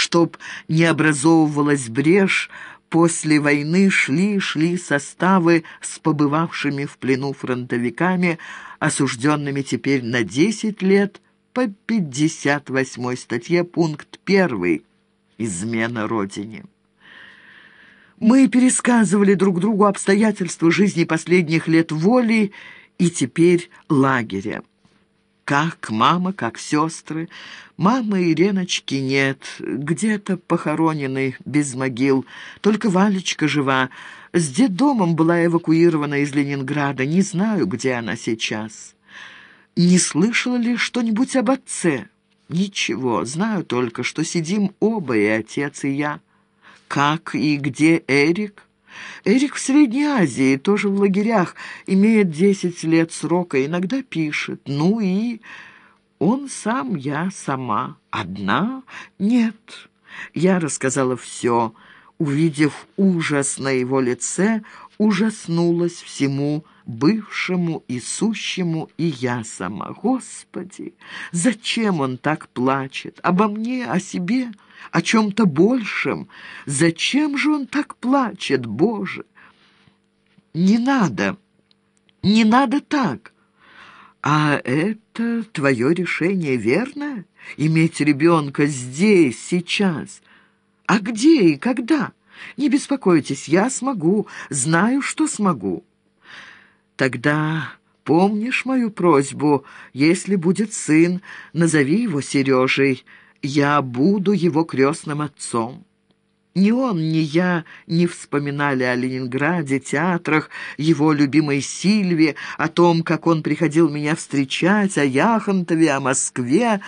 чтоб не образовывалась брешь, После войны шли-шли составы с побывавшими в плену фронтовиками, осужденными теперь на 10 лет по 58 статье пункт 1 «Измена Родине». Мы пересказывали друг другу обстоятельства жизни последних лет воли и теперь лагеря. Как мама, как сестры. Мамы и Реночки нет, где-то похоронены без могил. Только Валечка жива. С детдомом была эвакуирована из Ленинграда. Не знаю, где она сейчас. Не слышала ли что-нибудь об отце? Ничего, знаю только, что сидим оба, и отец, и я. Как и где Эрик? Эрик в Средней Азии, тоже в лагерях, имеет десять лет срока, иногда пишет. Ну и... Он сам, я сама. Одна? Нет. Я рассказала все. Увидев ужас на его лице, ужаснулась всему бывшему и сущему, и я сама. Господи, зачем он так плачет? Обо мне, о себе, о чем-то большем? Зачем же он так плачет, Боже? Не надо, не надо так. А это твое решение, верно? Иметь ребенка здесь, сейчас. А где и когда? Не беспокойтесь, я смогу, знаю, что смогу. Тогда помнишь мою просьбу? Если будет сын, назови его Сережей. Я буду его крестным отцом». Ни он, ни я не вспоминали о Ленинграде, театрах, его любимой Сильве, о том, как он приходил меня встречать, о Яхонтове, о Москве,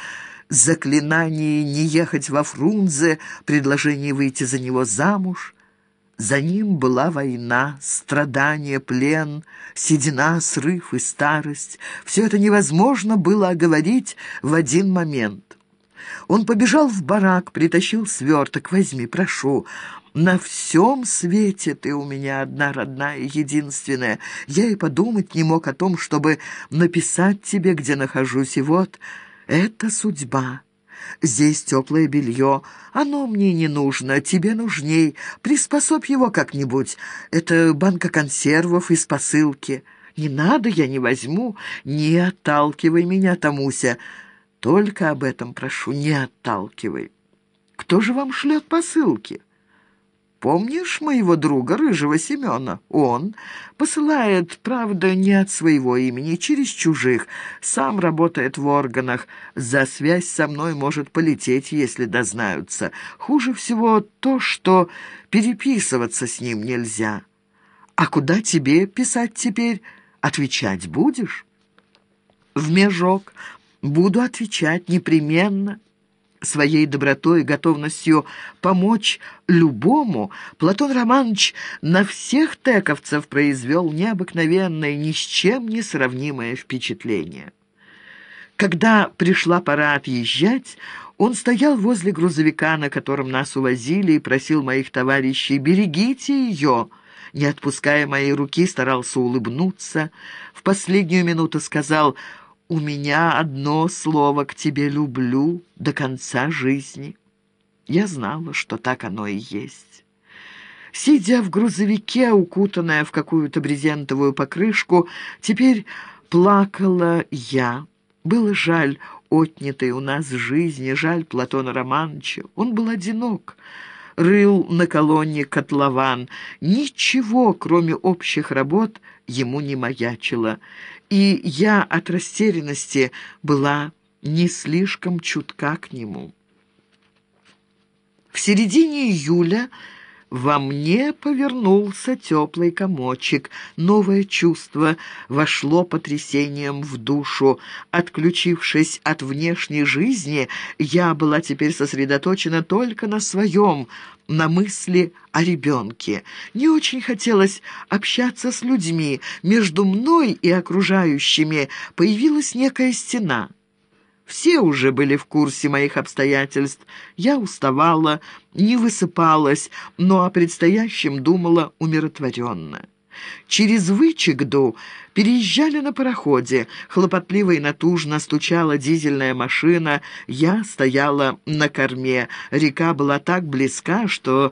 заклинании не ехать во Фрунзе, предложении выйти за него замуж. За ним была война, страдания, плен, седина, срыв и старость. Все это невозможно было оговорить в один момент. Он побежал в барак, притащил сверток. «Возьми, прошу. На всем свете ты у меня одна родная, единственная. Я и подумать не мог о том, чтобы написать тебе, где нахожусь. И вот, это судьба». Здесь теплое белье. Оно мне не нужно, тебе нужней. Приспособь его как-нибудь. Это банка консервов из посылки. Не надо, я не возьму. Не отталкивай меня, Тамуся. Только об этом прошу, не отталкивай. Кто же вам шлет посылки?» Помнишь моего друга, Рыжего Семена? Он посылает, правда, не от своего имени, через чужих. Сам работает в органах. За связь со мной может полететь, если дознаются. Хуже всего то, что переписываться с ним нельзя. А куда тебе писать теперь? Отвечать будешь? В межок. Буду отвечать непременно своей добротой и готовностью помочь любому, Платон Романович на всех тековцев произвел необыкновенное, ни с чем не сравнимое впечатление. Когда пришла пора отъезжать, он стоял возле грузовика, на котором нас увозили, и просил моих товарищей «берегите ее». Не отпуская моей руки, старался улыбнуться. В последнюю минуту сказал у меня одно слово к тебе люблю до конца жизни. Я знала, что так оно и есть. Сидя в грузовике, укутанная в какую-то брезентовую покрышку, теперь плакала я. Было жаль отнятой у нас жизни, жаль Платона Романовича. Он был одинок, рыл на колонне котлован. Ничего, кроме общих работ, ему не маячило и я от растерянности была не слишком чутка к нему. В середине июля во мне повернулся теплый комочек. Новое чувство вошло потрясением в душу. Отключившись от внешней жизни, я была теперь сосредоточена только на своем, на мысли о ребенке. Не очень хотелось общаться с людьми. Между мной и окружающими появилась некая стена — все уже были в курсе моих обстоятельств. Я уставала, не высыпалась, но о предстоящем думала умиротворенно. Через Вычегду переезжали на пароходе. Хлопотливо и натужно стучала дизельная машина. Я стояла на корме. Река была так близка, что